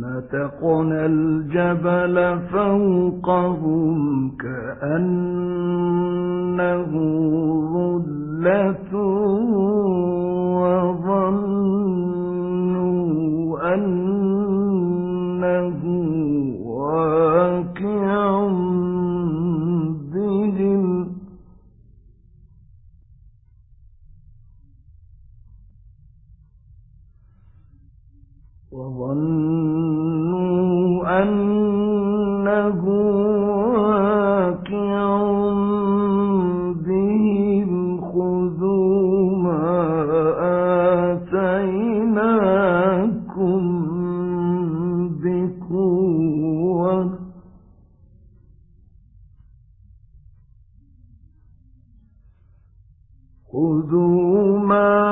نَتَقَنَّ الجبل فوقهم كأنه ظلة وظنوا أنه واقع بهم. وظنوا خذوا ما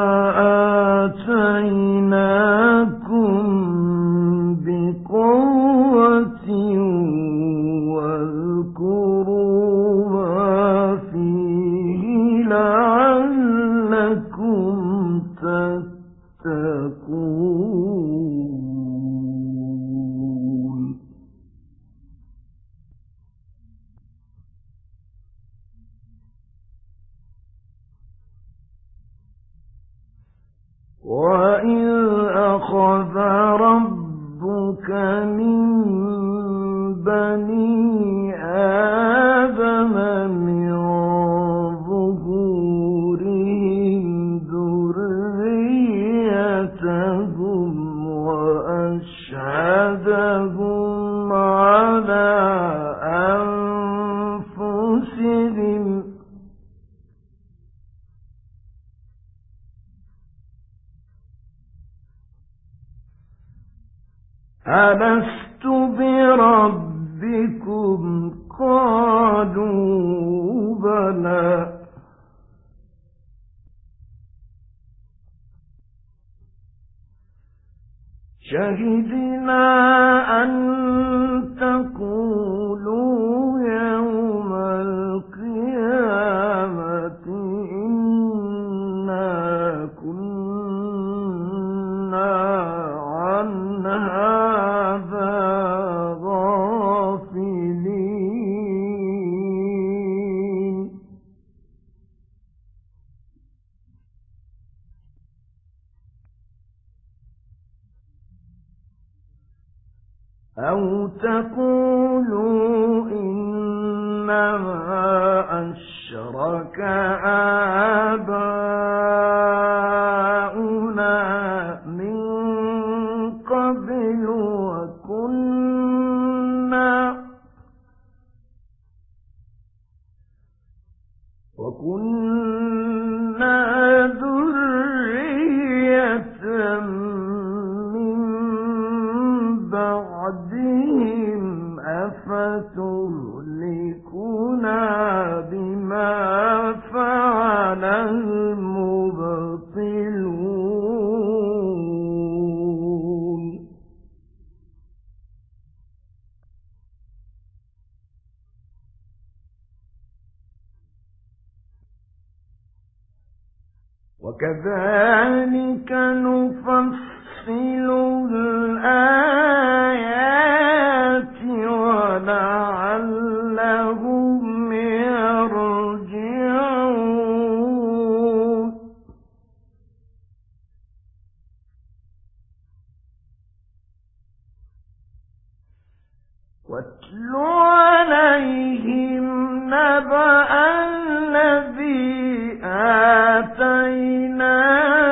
شاهدين كذلك بِمَا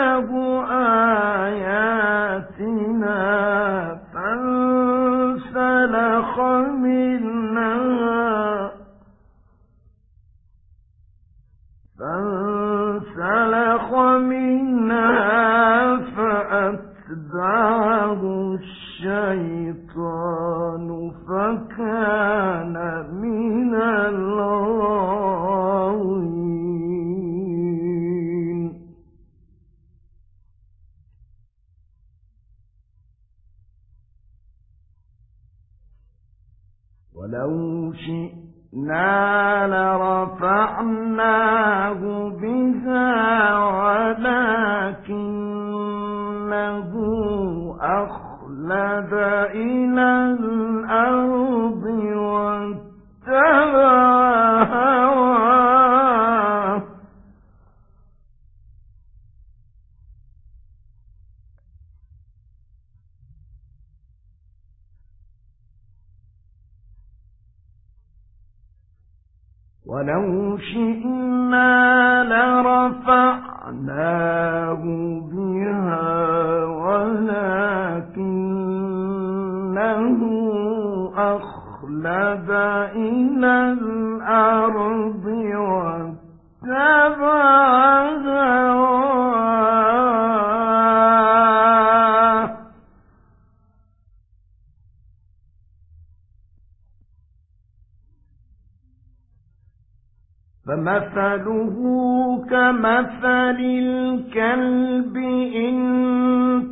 ولو شئنا لرفعناه بها ولكنه إلى الأرض واتبع فمثله كمثل الكلب إن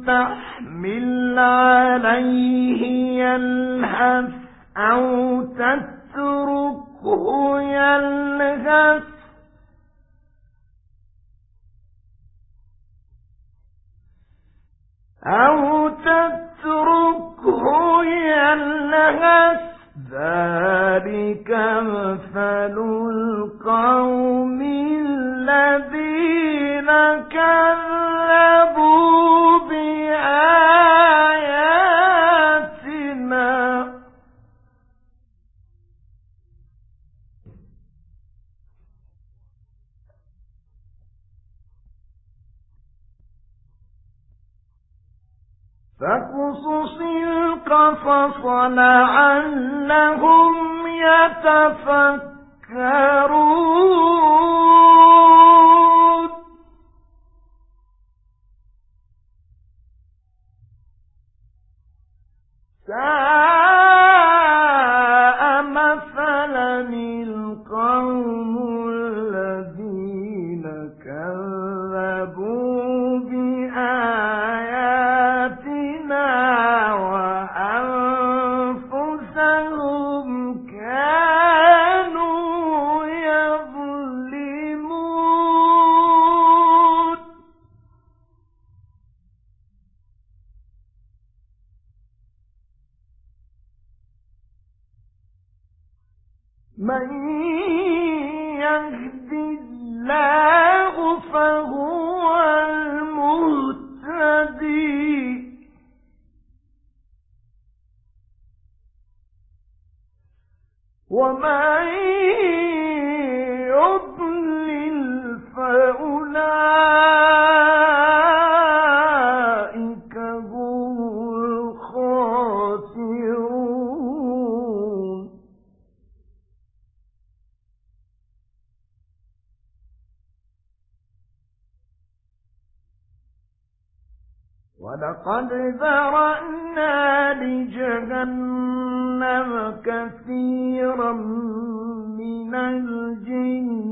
تحمل عليه يلهث أو تتركه يلهث. أو تتركه يلهث. ذلك مثل القوم فاقصص القصص لعلهم يتفكرون ساء مثلا القوم من يهد الله فهو ومن ولقد ذرأنا لجهنم كثيرا من الجن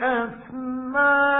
وممن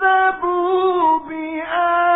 كذبوا بآياتنا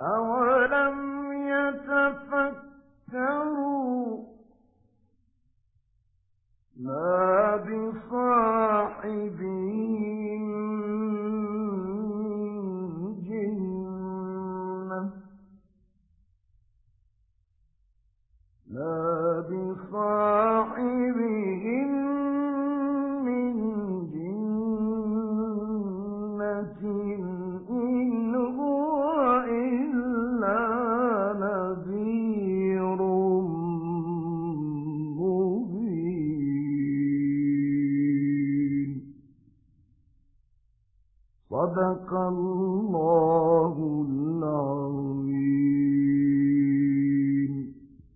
أولم يتفكروا ما بصاحبهم من جنة إن